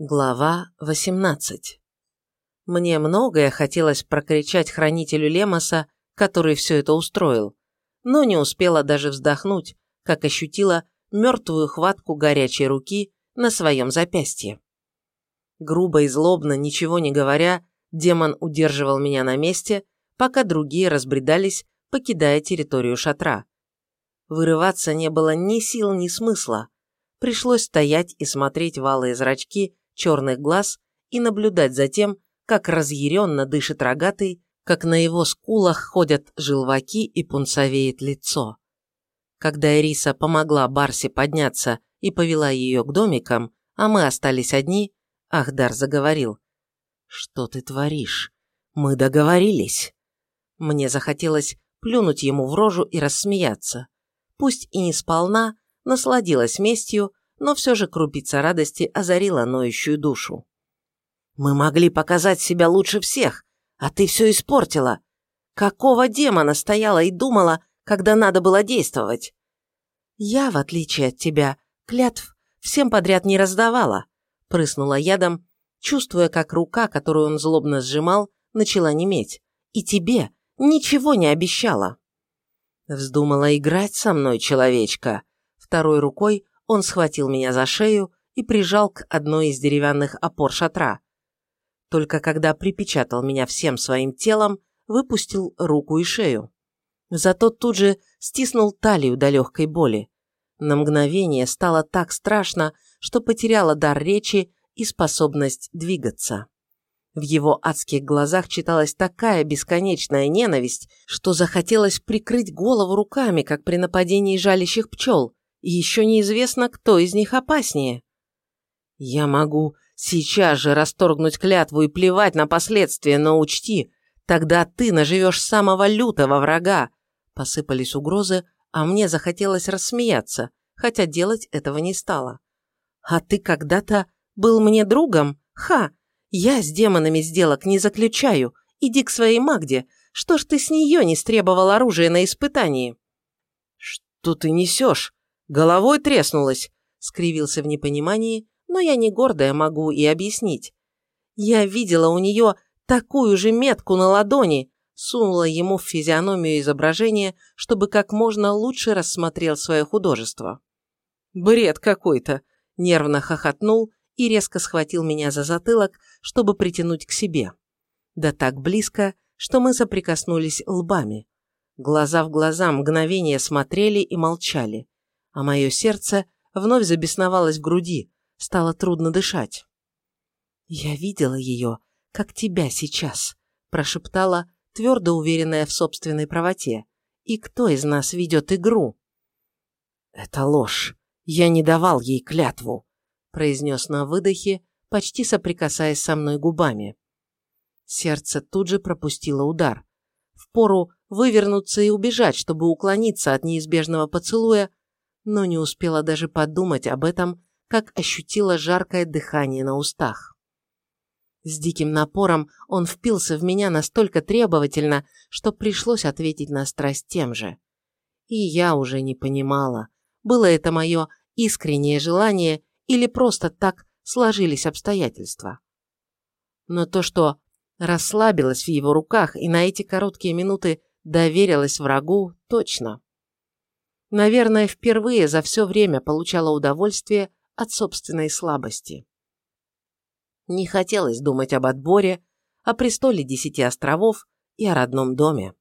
Глава 18 Мне многое хотелось прокричать хранителю Лемоса, который все это устроил, но не успела даже вздохнуть, как ощутила мертвую хватку горячей руки на своем запястье. Грубо и злобно, ничего не говоря, демон удерживал меня на месте, пока другие разбредались, покидая территорию шатра. Вырываться не было ни сил, ни смысла. Пришлось стоять и смотреть валые зрачки черных глаз и наблюдать за тем, как разъяренно дышит рогатый, как на его скулах ходят желваки и пунцовеет лицо. Когда Эриса помогла Барсе подняться и повела ее к домикам, а мы остались одни, Ахдар заговорил. «Что ты творишь? Мы договорились». Мне захотелось плюнуть ему в рожу и рассмеяться. Пусть и не сполна, насладилась местью, но все же крупица радости озарила ноющую душу. «Мы могли показать себя лучше всех, а ты все испортила. Какого демона стояла и думала, когда надо было действовать?» «Я, в отличие от тебя, клятв всем подряд не раздавала», прыснула ядом, чувствуя, как рука, которую он злобно сжимал, начала неметь. «И тебе ничего не обещала». Вздумала играть со мной, человечка. Второй рукой он схватил меня за шею и прижал к одной из деревянных опор шатра. Только когда припечатал меня всем своим телом, выпустил руку и шею. Зато тут же стиснул талию до легкой боли. На мгновение стало так страшно, что потеряла дар речи и способность двигаться. В его адских глазах читалась такая бесконечная ненависть, что захотелось прикрыть голову руками, как при нападении жалящих пчел, и еще неизвестно, кто из них опаснее. Я могу сейчас же расторгнуть клятву и плевать на последствия, но учти, тогда ты наживешь самого лютого врага. Посыпались угрозы, а мне захотелось рассмеяться, хотя делать этого не стало. А ты когда-то был мне другом? Ха! Я с демонами сделок не заключаю. Иди к своей Магде. Что ж ты с нее не стребовал оружие на испытании? Что ты несешь? Головой треснулась, скривился в непонимании, но я не гордая могу и объяснить. Я видела у нее такую же метку на ладони, сунула ему в физиономию изображение, чтобы как можно лучше рассмотрел свое художество. Бред какой-то, нервно хохотнул и резко схватил меня за затылок, чтобы притянуть к себе. Да так близко, что мы соприкоснулись лбами. Глаза в глаза мгновение смотрели и молчали а мое сердце вновь забесновалось в груди, стало трудно дышать. «Я видела ее, как тебя сейчас», – прошептала, твердо уверенная в собственной правоте. «И кто из нас ведет игру?» «Это ложь. Я не давал ей клятву», – произнес на выдохе, почти соприкасаясь со мной губами. Сердце тут же пропустило удар. Впору вывернуться и убежать, чтобы уклониться от неизбежного поцелуя, но не успела даже подумать об этом, как ощутила жаркое дыхание на устах. С диким напором он впился в меня настолько требовательно, что пришлось ответить на страсть тем же. И я уже не понимала, было это мое искреннее желание или просто так сложились обстоятельства. Но то, что расслабилась в его руках и на эти короткие минуты доверилась врагу, точно. Наверное, впервые за все время получала удовольствие от собственной слабости. Не хотелось думать об отборе, о престоле десяти островов и о родном доме.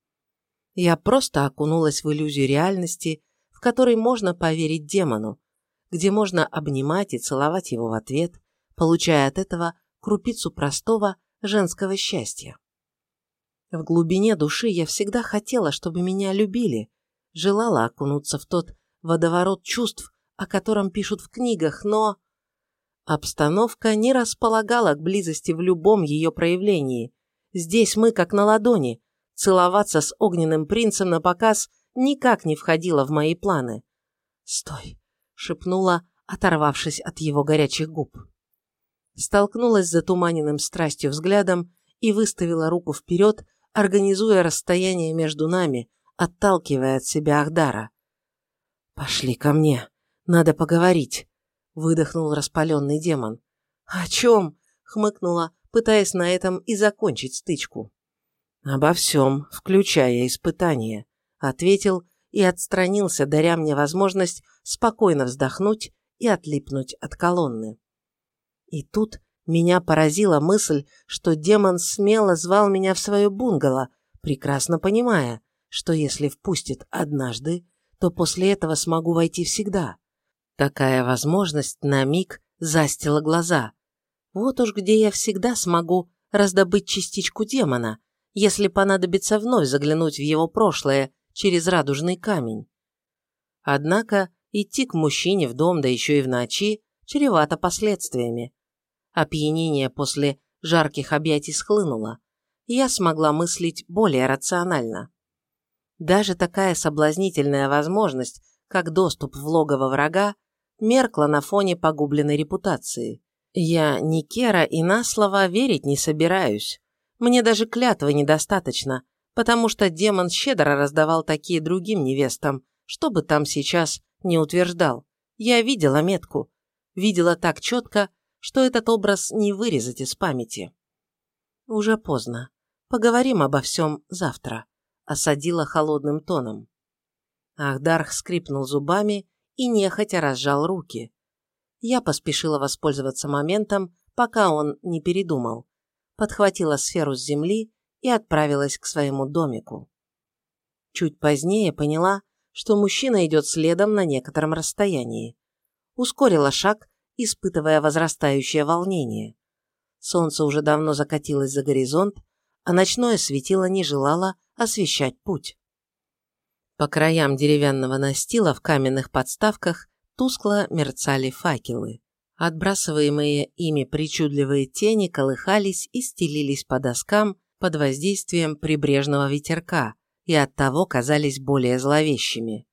Я просто окунулась в иллюзию реальности, в которой можно поверить демону, где можно обнимать и целовать его в ответ, получая от этого крупицу простого женского счастья. В глубине души я всегда хотела, чтобы меня любили, желала окунуться в тот водоворот чувств, о котором пишут в книгах, но... Обстановка не располагала к близости в любом ее проявлении. Здесь мы как на ладони. Целоваться с огненным принцем на показ никак не входило в мои планы. «Стой!» — шепнула, оторвавшись от его горячих губ. Столкнулась с затуманенным страстью взглядом и выставила руку вперед, организуя расстояние между нами, отталкивая от себя Ахдара. «Пошли ко мне, надо поговорить», — выдохнул распаленный демон. «О чем?» – хмыкнула, пытаясь на этом и закончить стычку. «Обо всем, включая испытание», – ответил и отстранился, даря мне возможность спокойно вздохнуть и отлипнуть от колонны. И тут меня поразила мысль, что демон смело звал меня в свое бунгало, прекрасно понимая, что если впустит однажды, то после этого смогу войти всегда. Такая возможность на миг застила глаза. Вот уж где я всегда смогу раздобыть частичку демона, если понадобится вновь заглянуть в его прошлое через радужный камень. Однако идти к мужчине в дом, да еще и в ночи, чревато последствиями. Опьянение после жарких объятий схлынуло, я смогла мыслить более рационально. Даже такая соблазнительная возможность, как доступ в логово врага, меркла на фоне погубленной репутации. Я ни Кера и на слова верить не собираюсь. Мне даже клятвы недостаточно, потому что демон щедро раздавал такие другим невестам, что бы там сейчас не утверждал. Я видела метку. Видела так четко, что этот образ не вырезать из памяти. Уже поздно. Поговорим обо всем завтра. Осадила холодным тоном. Ахдарх скрипнул зубами и нехотя разжал руки. Я поспешила воспользоваться моментом, пока он не передумал. Подхватила сферу с земли и отправилась к своему домику. Чуть позднее поняла, что мужчина идет следом на некотором расстоянии. Ускорила шаг, испытывая возрастающее волнение. Солнце уже давно закатилось за горизонт, а ночное светило не желало освещать путь. По краям деревянного настила в каменных подставках тускло мерцали факелы. Отбрасываемые ими причудливые тени колыхались и стелились по доскам под воздействием прибрежного ветерка и оттого казались более зловещими.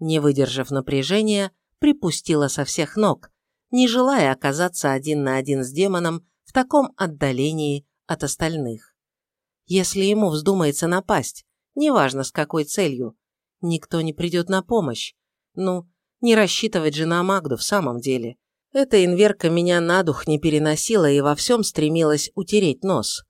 Не выдержав напряжения, припустила со всех ног, не желая оказаться один на один с демоном в таком отдалении от остальных. Если ему вздумается напасть, Неважно, с какой целью. Никто не придет на помощь. Ну, не рассчитывать же на Магду в самом деле. Эта инверка меня на дух не переносила и во всем стремилась утереть нос.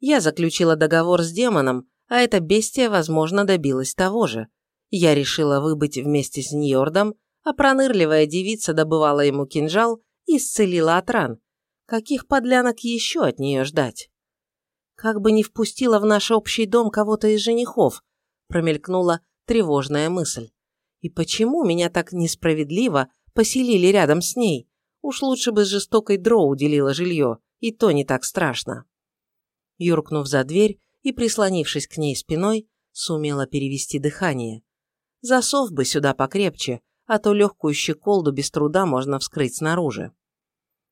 Я заключила договор с демоном, а эта бестия, возможно, добилась того же. Я решила выбыть вместе с Ньордом, а пронырливая девица добывала ему кинжал и исцелила от ран. Каких подлянок еще от нее ждать? Как бы не впустила в наш общий дом кого-то из женихов, промелькнула тревожная мысль. И почему меня так несправедливо поселили рядом с ней? Уж лучше бы с жестокой дроу уделила жилье, и то не так страшно. Юркнув за дверь и прислонившись к ней спиной, сумела перевести дыхание. Засов бы сюда покрепче, а то легкую щеколду без труда можно вскрыть снаружи.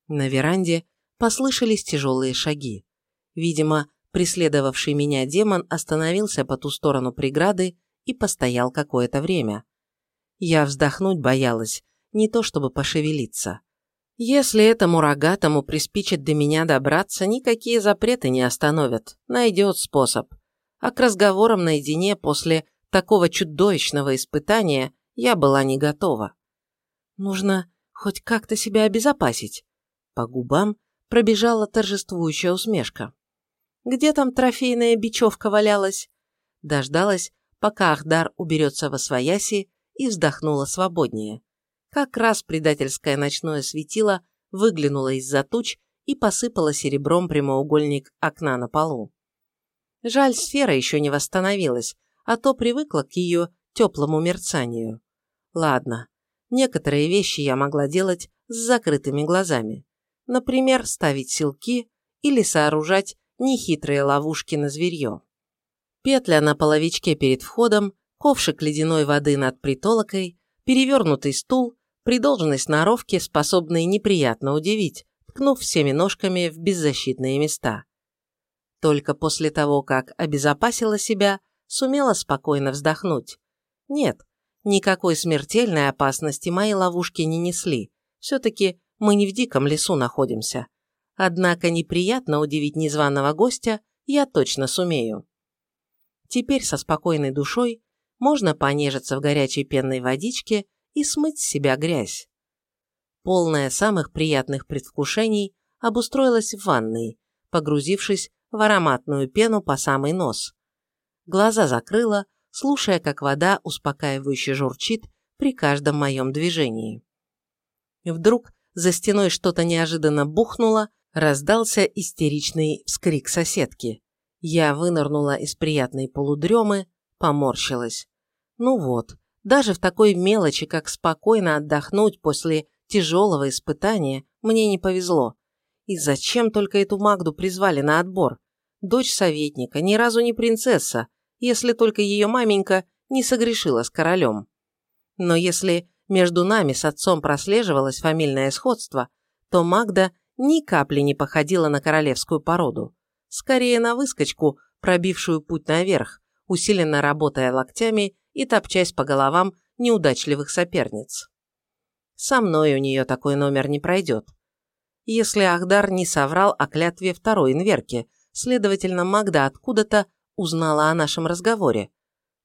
На веранде послышались тяжелые шаги. Видимо, преследовавший меня демон остановился по ту сторону преграды и постоял какое-то время. Я вздохнуть боялась, не то чтобы пошевелиться. Если этому рогатому приспичит до меня добраться, никакие запреты не остановят, найдет способ. А к разговорам наедине после такого чудовищного испытания я была не готова. Нужно хоть как-то себя обезопасить. По губам пробежала торжествующая усмешка. Где там трофейная бечевка валялась? Дождалась, пока Ахдар уберется во свояси и вздохнула свободнее. Как раз предательское ночное светило выглянуло из-за туч и посыпало серебром прямоугольник окна на полу. Жаль, сфера еще не восстановилась, а то привыкла к ее теплому мерцанию. Ладно, некоторые вещи я могла делать с закрытыми глазами. Например, ставить силки или сооружать нехитрые ловушки на зверье. Петля на половичке перед входом, ковшик ледяной воды над притолокой, перевернутый стул, при должной сноровке, способные неприятно удивить, ткнув всеми ножками в беззащитные места. Только после того, как обезопасила себя, сумела спокойно вздохнуть. Нет, никакой смертельной опасности мои ловушки не несли. Все-таки мы не в диком лесу находимся. Однако неприятно удивить незваного гостя я точно сумею. Теперь со спокойной душой можно понежиться в горячей пенной водичке и смыть с себя грязь. полная самых приятных предвкушений, обустроилась в ванной, погрузившись в ароматную пену по самый нос. Глаза закрыла, слушая, как вода успокаивающе журчит при каждом моем движении. Вдруг за стеной что-то неожиданно бухнуло, раздался истеричный вскрик соседки. Я вынырнула из приятной полудремы, поморщилась. Ну вот, даже в такой мелочи, как спокойно отдохнуть после тяжелого испытания, мне не повезло. И зачем только эту Магду призвали на отбор? Дочь советника, ни разу не принцесса, если только ее маменька не согрешила с королем. Но если между нами с отцом прослеживалось фамильное сходство, то Магда ни капли не походила на королевскую породу. Скорее на выскочку, пробившую путь наверх, усиленно работая локтями и топчась по головам неудачливых соперниц. Со мной у нее такой номер не пройдет. Если Ахдар не соврал о клятве второй инверки, следовательно, Магда откуда-то узнала о нашем разговоре.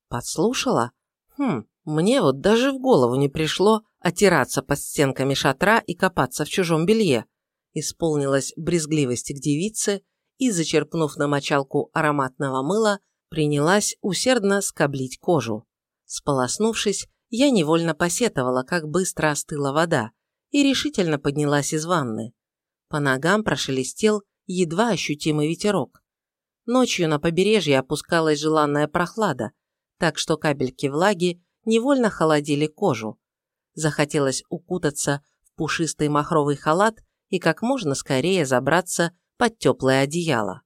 Подслушала? Хм, мне вот даже в голову не пришло отираться под стенками шатра и копаться в чужом белье. Исполнилась брезгливости к девице и, зачерпнув на мочалку ароматного мыла, принялась усердно скоблить кожу. Сполоснувшись, я невольно посетовала, как быстро остыла вода, и решительно поднялась из ванны. По ногам прошелестел едва ощутимый ветерок. Ночью на побережье опускалась желанная прохлада, так что капельки влаги невольно холодили кожу. Захотелось укутаться в пушистый махровый халат и как можно скорее забраться под теплое одеяло.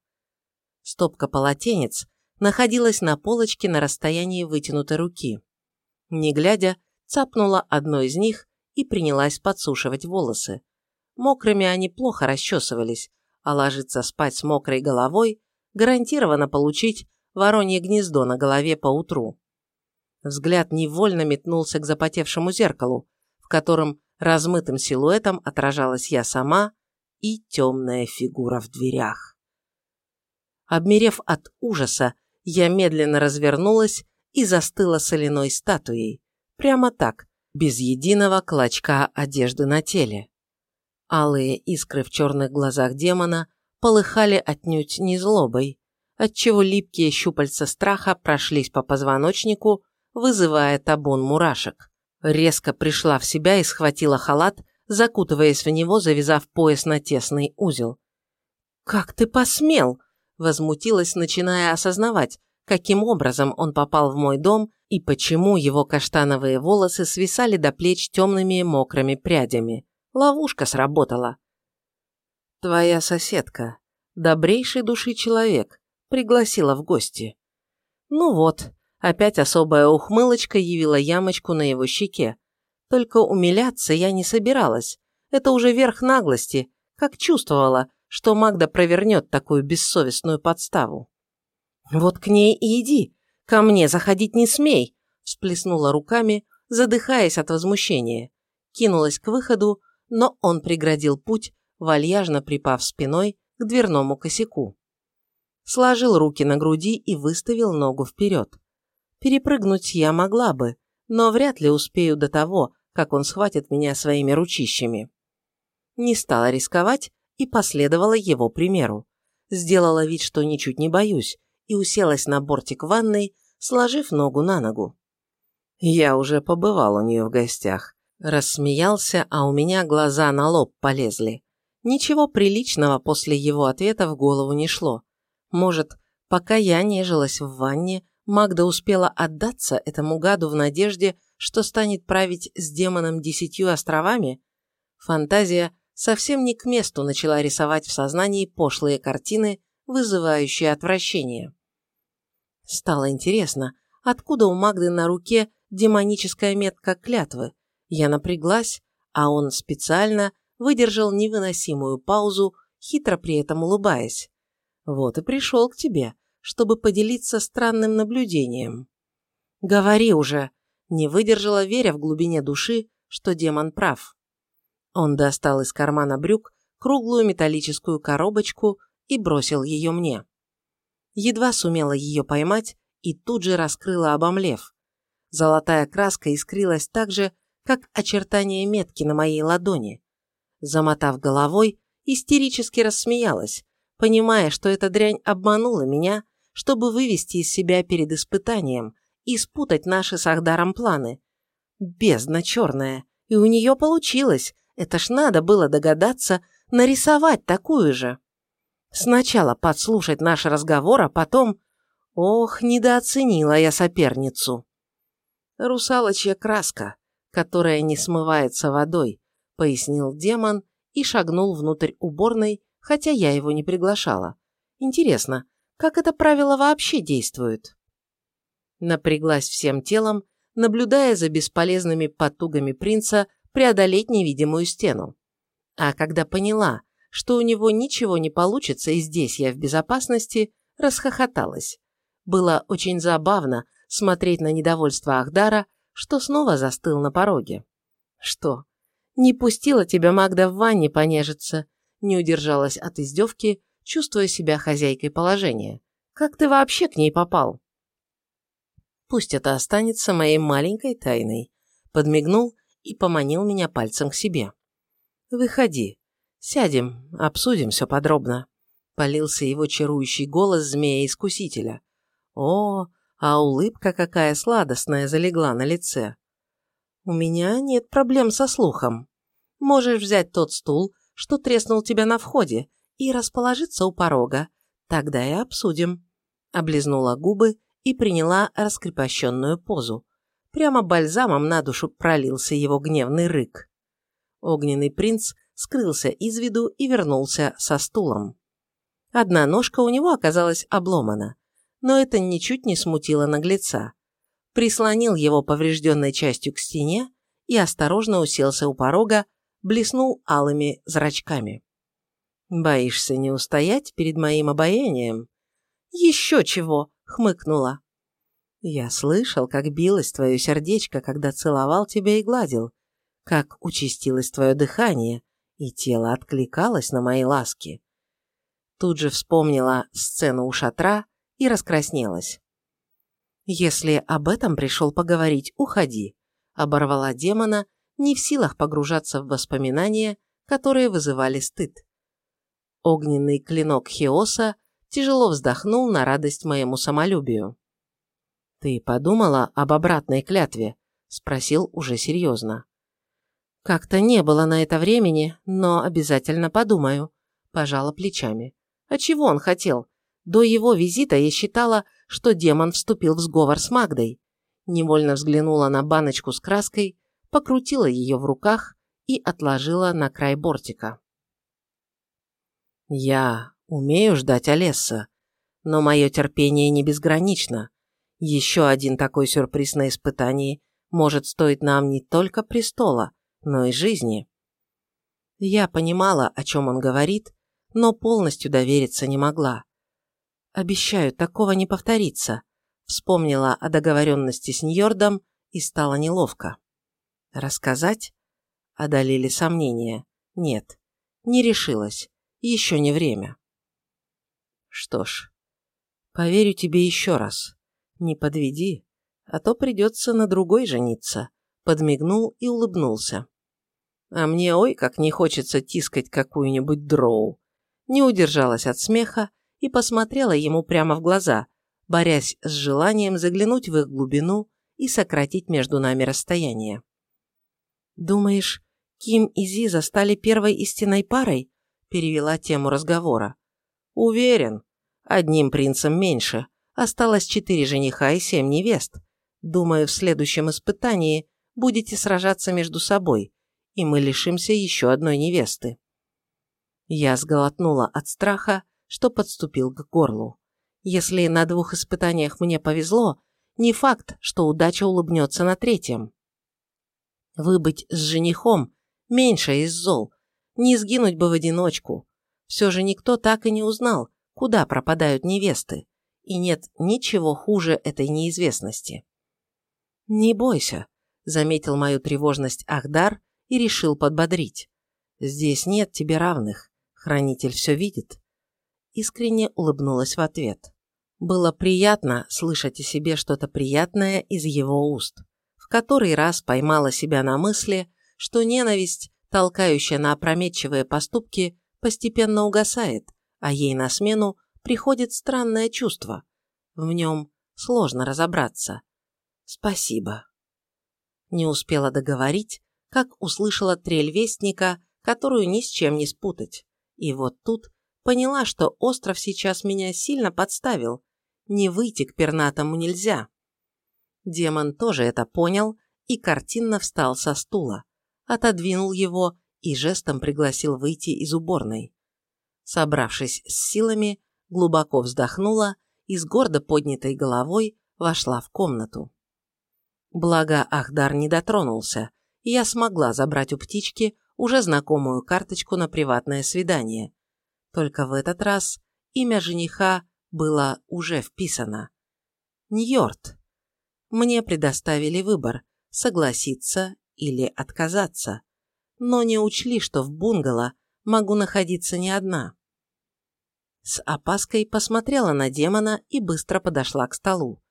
Стопка полотенец находилась на полочке на расстоянии вытянутой руки. Не глядя, цапнула одно из них и принялась подсушивать волосы. Мокрыми они плохо расчесывались, а ложиться спать с мокрой головой гарантированно получить воронье гнездо на голове по утру. Взгляд невольно метнулся к запотевшему зеркалу, в котором размытым силуэтом отражалась я сама и темная фигура в дверях. Обмерев от ужаса, я медленно развернулась и застыла соляной статуей. Прямо так, без единого клочка одежды на теле. Алые искры в черных глазах демона полыхали отнюдь не злобой, отчего липкие щупальца страха прошлись по позвоночнику, вызывая табун мурашек. Резко пришла в себя и схватила халат, закутываясь в него, завязав пояс на тесный узел. «Как ты посмел?» возмутилась, начиная осознавать, каким образом он попал в мой дом и почему его каштановые волосы свисали до плеч темными мокрыми прядями. Ловушка сработала. «Твоя соседка, добрейшей души человек, пригласила в гости». Ну вот, опять особая ухмылочка явила ямочку на его щеке. Только умиляться я не собиралась. Это уже верх наглости, как чувствовала, что Магда провернет такую бессовестную подставу. «Вот к ней и иди, ко мне заходить не смей», всплеснула руками, задыхаясь от возмущения. Кинулась к выходу, но он преградил путь, вальяжно припав спиной к дверному косяку. Сложил руки на груди и выставил ногу вперед. Перепрыгнуть я могла бы, но вряд ли успею до того, как он схватит меня своими ручищами. Не стала рисковать и последовала его примеру. Сделала вид, что ничуть не боюсь, и уселась на бортик ванной, сложив ногу на ногу. Я уже побывал у нее в гостях. Рассмеялся, а у меня глаза на лоб полезли. Ничего приличного после его ответа в голову не шло. Может, пока я нежилась в ванне, Магда успела отдаться этому гаду в надежде, что станет править с демоном десятью островами? Фантазия совсем не к месту начала рисовать в сознании пошлые картины, вызывающие отвращение. Стало интересно, откуда у Магды на руке демоническая метка клятвы. Я напряглась, а он специально выдержал невыносимую паузу, хитро при этом улыбаясь. Вот и пришел к тебе, чтобы поделиться странным наблюдением. Говори уже, не выдержала, веря в глубине души, что демон прав. Он достал из кармана брюк круглую металлическую коробочку и бросил ее мне. Едва сумела ее поймать и тут же раскрыла, обомлев. Золотая краска искрилась так же, как очертания метки на моей ладони. Замотав головой, истерически рассмеялась, понимая, что эта дрянь обманула меня, чтобы вывести из себя перед испытанием и спутать наши с Ахдаром планы. Бездна черная, и у нее получилось, это ж надо было догадаться нарисовать такую же. Сначала подслушать наш разговор, а потом... Ох, недооценила я соперницу. Русалочья краска, которая не смывается водой, пояснил демон и шагнул внутрь уборной, хотя я его не приглашала. Интересно, как это правило вообще действует? Напряглась всем телом, наблюдая за бесполезными потугами принца преодолеть невидимую стену. А когда поняла, что у него ничего не получится и здесь я в безопасности, расхохоталась. Было очень забавно смотреть на недовольство Ахдара, что снова застыл на пороге. «Что? Не пустила тебя Магда в ванне понежиться?» Не удержалась от издевки, чувствуя себя хозяйкой положения. «Как ты вообще к ней попал?» «Пусть это останется моей маленькой тайной», подмигнул и поманил меня пальцем к себе. «Выходи, «Сядем, обсудим все подробно», – полился его чарующий голос змея-искусителя. «О, а улыбка какая сладостная залегла на лице!» «У меня нет проблем со слухом. Можешь взять тот стул, что треснул тебя на входе, и расположиться у порога. Тогда и обсудим». Облизнула губы и приняла раскрепощенную позу. Прямо бальзамом на душу пролился его гневный рык. Огненный принц скрылся из виду и вернулся со стулом. Одна ножка у него оказалась обломана, но это ничуть не смутило наглеца. Прислонил его поврежденной частью к стене и осторожно уселся у порога, блеснул алыми зрачками. «Боишься не устоять перед моим обаянием?» «Еще чего!» — хмыкнула. «Я слышал, как билось твое сердечко, когда целовал тебя и гладил, как участилось твое дыхание, и тело откликалось на мои ласки. Тут же вспомнила сцену у шатра и раскраснелась. «Если об этом пришел поговорить, уходи», – оборвала демона, не в силах погружаться в воспоминания, которые вызывали стыд. Огненный клинок Хеоса тяжело вздохнул на радость моему самолюбию. «Ты подумала об обратной клятве?» – спросил уже серьезно. Как-то не было на это времени, но обязательно подумаю. Пожала плечами. А чего он хотел? До его визита я считала, что демон вступил в сговор с Магдой. Невольно взглянула на баночку с краской, покрутила ее в руках и отложила на край бортика. Я умею ждать Олесса, но мое терпение не безгранично. Еще один такой сюрприз на испытании может стоить нам не только престола, но и жизни. Я понимала, о чем он говорит, но полностью довериться не могла. «Обещаю, такого не повторится», вспомнила о договоренности с Ньордом и стало неловко. Рассказать? Одолели сомнения. Нет, не решилась. Еще не время. Что ж, поверю тебе еще раз. Не подведи, а то придется на другой жениться. Подмигнул и улыбнулся. А мне ой, как не хочется тискать какую-нибудь дроу. Не удержалась от смеха и посмотрела ему прямо в глаза, борясь с желанием заглянуть в их глубину и сократить между нами расстояние. «Думаешь, Ким и Зиза стали первой истинной парой?» Перевела тему разговора. «Уверен. Одним принцем меньше. Осталось четыре жениха и семь невест. Думаю, в следующем испытании будете сражаться между собой, и мы лишимся еще одной невесты. Я сглотнула от страха, что подступил к горлу. Если на двух испытаниях мне повезло, не факт, что удача улыбнется на третьем. Выбыть с женихом – меньше из зол, не сгинуть бы в одиночку. Все же никто так и не узнал, куда пропадают невесты, и нет ничего хуже этой неизвестности. «Не бойся», – заметил мою тревожность Ахдар и решил подбодрить. «Здесь нет тебе равных, хранитель все видит». Искренне улыбнулась в ответ. Было приятно слышать о себе что-то приятное из его уст. В который раз поймала себя на мысли, что ненависть толкающая на опрометчивые поступки, постепенно угасает, а ей на смену приходит странное чувство. В нем сложно разобраться. Спасибо. Не успела договорить, как услышала трель вестника, которую ни с чем не спутать. И вот тут поняла, что остров сейчас меня сильно подставил. Не выйти к пернатому нельзя. Демон тоже это понял и картинно встал со стула, отодвинул его и жестом пригласил выйти из уборной. Собравшись с силами, глубоко вздохнула и с гордо поднятой головой вошла в комнату. Благо Ахдар не дотронулся, и я смогла забрать у птички уже знакомую карточку на приватное свидание. Только в этот раз имя жениха было уже вписано. Ньорд. Мне предоставили выбор – согласиться или отказаться. Но не учли, что в бунгало могу находиться не одна. С опаской посмотрела на демона и быстро подошла к столу.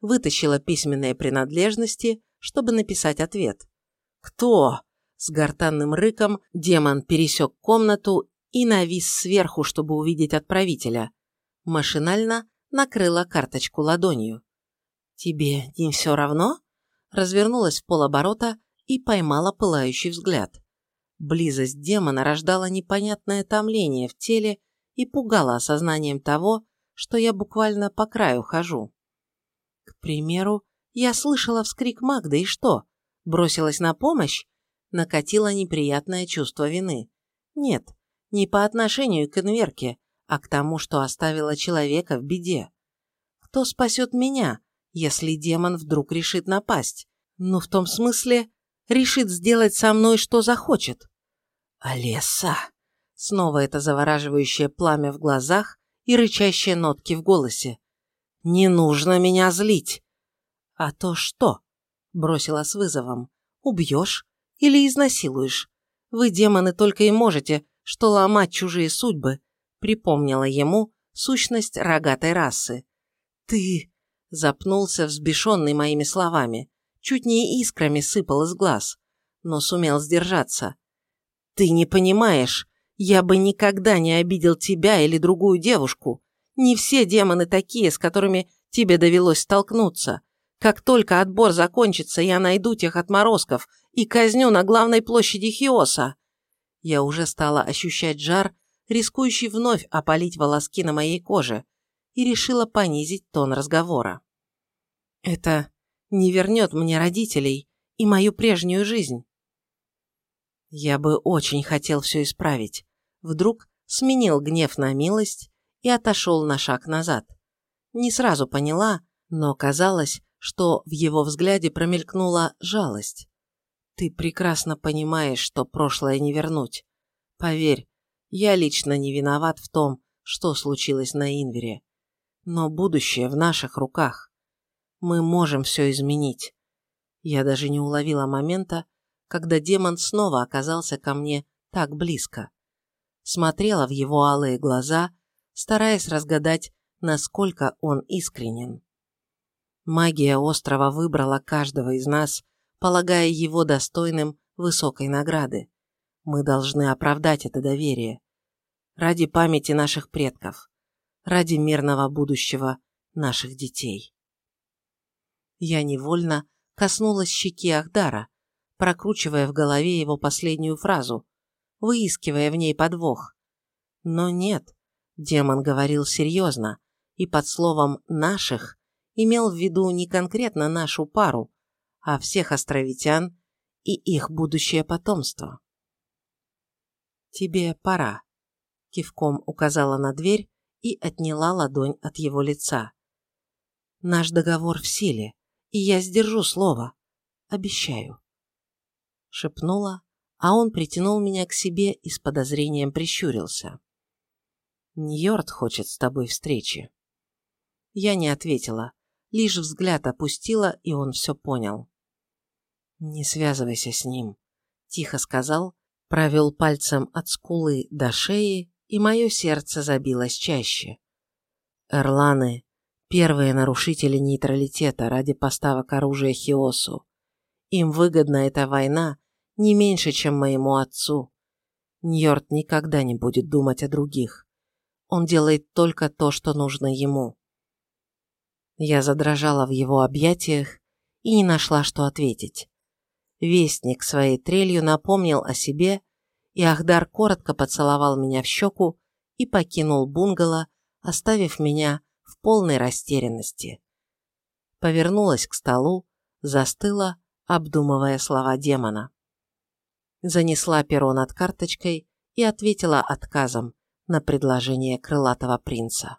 Вытащила письменные принадлежности, чтобы написать ответ. «Кто?» С гортанным рыком демон пересек комнату и навис сверху, чтобы увидеть отправителя. Машинально накрыла карточку ладонью. «Тебе не все равно?» Развернулась в полоборота и поймала пылающий взгляд. Близость демона рождала непонятное томление в теле и пугала осознанием того, что я буквально по краю хожу. К примеру, я слышала вскрик Магды, и что? Бросилась на помощь? Накатило неприятное чувство вины. Нет, не по отношению к инверке, а к тому, что оставила человека в беде. Кто спасет меня, если демон вдруг решит напасть. Ну, в том смысле, решит сделать со мной, что захочет. Олеса! Снова это завораживающее пламя в глазах и рычащие нотки в голосе. «Не нужно меня злить!» «А то что?» – бросила с вызовом. «Убьешь или изнасилуешь? Вы, демоны, только и можете, что ломать чужие судьбы», – припомнила ему сущность рогатой расы. «Ты...» Запнулся, взбешенный моими словами. Чуть не искрами сыпал из глаз, но сумел сдержаться. «Ты не понимаешь, я бы никогда не обидел тебя или другую девушку. Не все демоны такие, с которыми тебе довелось столкнуться. Как только отбор закончится, я найду тех отморозков и казню на главной площади Хиоса». Я уже стала ощущать жар, рискующий вновь опалить волоски на моей коже, и решила понизить тон разговора. Это не вернет мне родителей и мою прежнюю жизнь. Я бы очень хотел все исправить. Вдруг сменил гнев на милость и отошел на шаг назад. Не сразу поняла, но казалось, что в его взгляде промелькнула жалость. Ты прекрасно понимаешь, что прошлое не вернуть. Поверь, я лично не виноват в том, что случилось на Инвере. Но будущее в наших руках. Мы можем все изменить. Я даже не уловила момента, когда демон снова оказался ко мне так близко. Смотрела в его алые глаза, стараясь разгадать, насколько он искренен. Магия острова выбрала каждого из нас, полагая его достойным высокой награды. Мы должны оправдать это доверие. Ради памяти наших предков. Ради мирного будущего наших детей. Я невольно коснулась щеки Ахдара, прокручивая в голове его последнюю фразу, выискивая в ней подвох. Но нет, демон говорил серьезно, и под словом «наших» имел в виду не конкретно нашу пару, а всех островитян и их будущее потомство. «Тебе пора», – кивком указала на дверь и отняла ладонь от его лица. «Наш договор в силе, и я сдержу слово. Обещаю. Шепнула, а он притянул меня к себе и с подозрением прищурился. Ньорд хочет с тобой встречи. Я не ответила, лишь взгляд опустила, и он все понял. Не связывайся с ним, тихо сказал, провел пальцем от скулы до шеи, и мое сердце забилось чаще. Эрланы Первые нарушители нейтралитета ради поставок оружия Хиосу. Им выгодна эта война не меньше, чем моему отцу. Ньорд никогда не будет думать о других. Он делает только то, что нужно ему. Я задрожала в его объятиях и не нашла, что ответить. Вестник своей трелью напомнил о себе, и Ахдар коротко поцеловал меня в щеку и покинул бунгало, оставив меня полной растерянности. Повернулась к столу, застыла, обдумывая слова демона. Занесла перо над карточкой и ответила отказом на предложение крылатого принца.